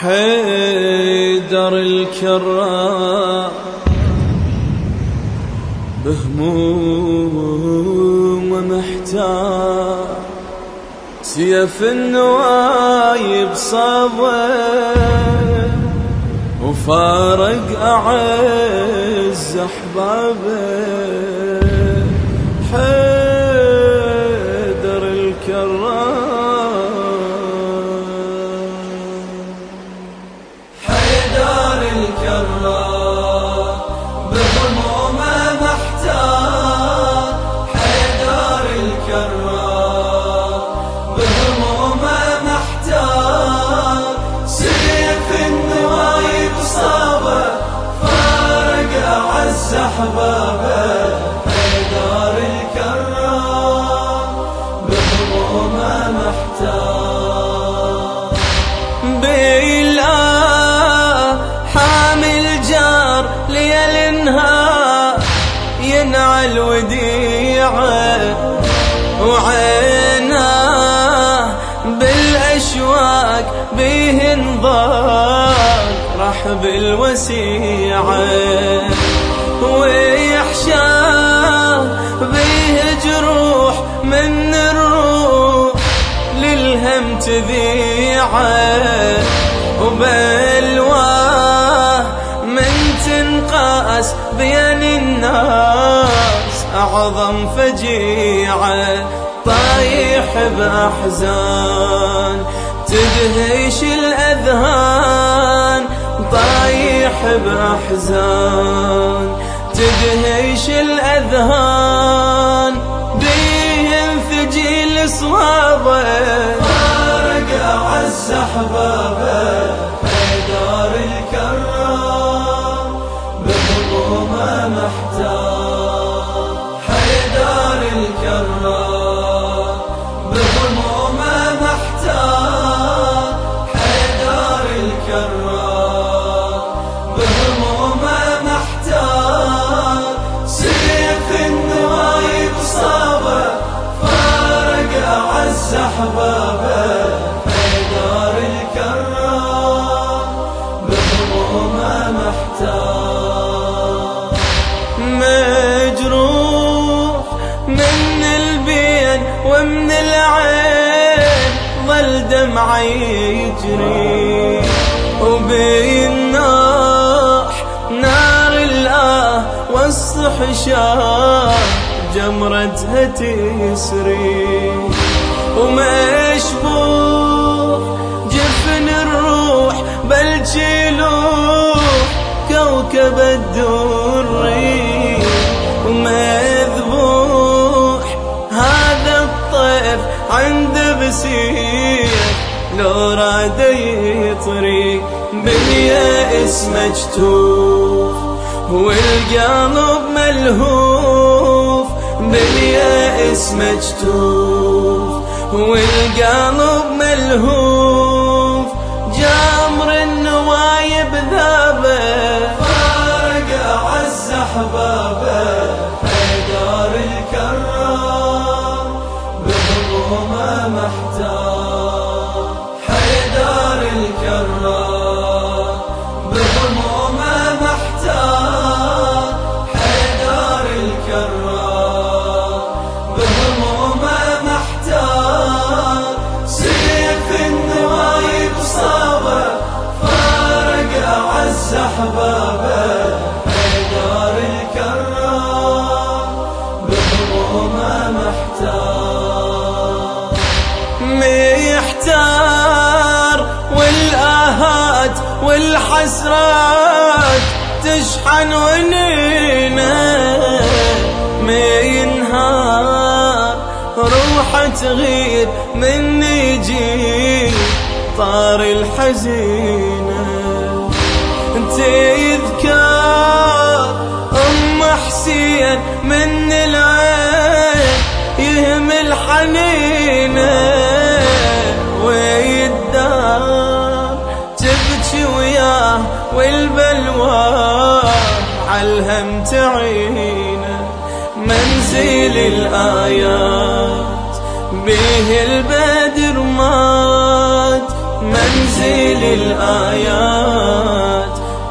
حيدر الكرام بهموم محتار سيف النوايب صابه وفارق أعز أحبابه. أحبابه حيدار الكرام بهمومه محتار بالله حامل جار ليل نهار ينعى الوديعة وعيناه بالأشواق بيه انضاق رحب الوسيعة. ويحشاه بيه جروح من الروح للهم تذيعه وبلواه من تنقاس بين الناس. أعظم فجيعة طايح بأحزان. تدهش الأذهان طايح بأحزان. تدهش الأذهان بيهم ثجيل صوابه. فارق أعز أحبابه ظل دمعه يجري. وبين ناح نار الله والصحشان جمرتها تسري. ومشبوح جفن الروح بل جلوح كوكب الدري ومذبوح هذا الطيف عند بسيح لو راد يطري باليأس مجتوف والقلب ملهوف. باليأس مجتوف والقلب ملهوف. جامر النوايب ذابه والحسرات تشحن ونينا ما ينهار. روحة تغير من يجي طار الحزينة. تذكر عالهم تعينه منزل الآيات. به البدر مات منزل الآيات.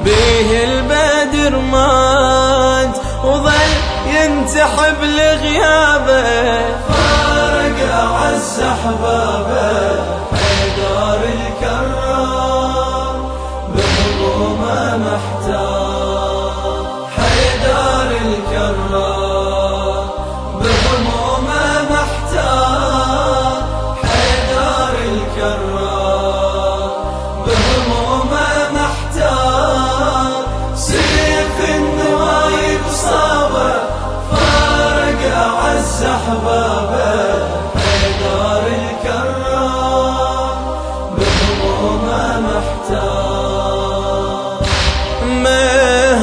به البدر مات وظل ينتحب لغيابه. فارق أعز أحبابه.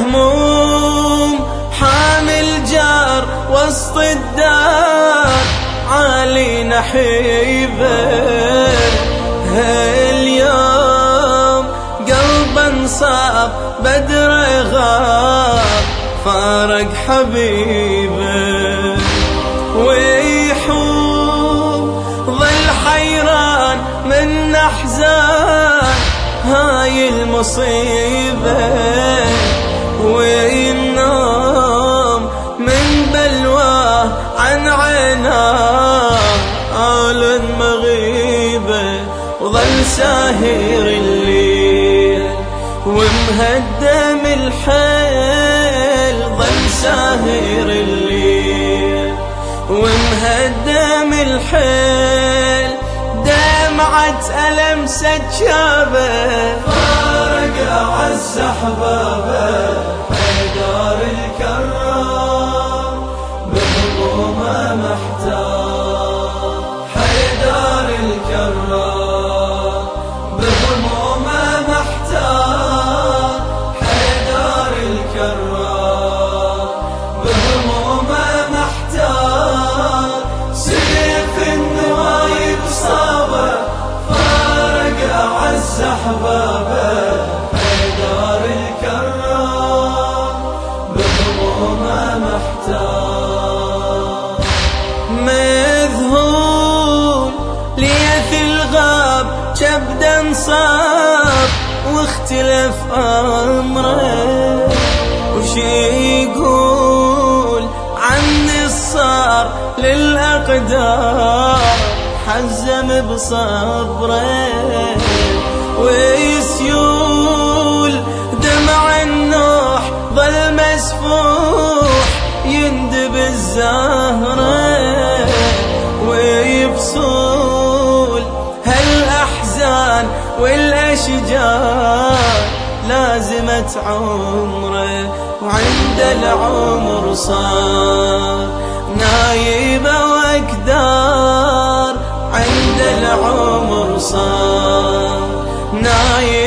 مهموم حامل جار وسط الدار عالي نحيبه اليوم قلبا صاب بدر غاب فارق حبيبه. هاي المصيبة وينام من بلواه عن عيناه آل مغيبة وظل ساهر الليل ومهدم الحيل ظل ساهر الليل. ومهدم الحيل دمعة ألم سجابة. فارق أعز الغاب كبدا صاب واختلف أمره. وش يقول عن الصار للأقدار؟ حزم بصبره. ويسيول دمع النوح ظل مسفوح يندب الزهره لازمت عمره وعند العمر صار نايبة وأكدار عند العمر صار نايبة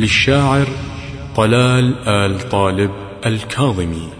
للشاعر طلال آل طالب الكاظمي.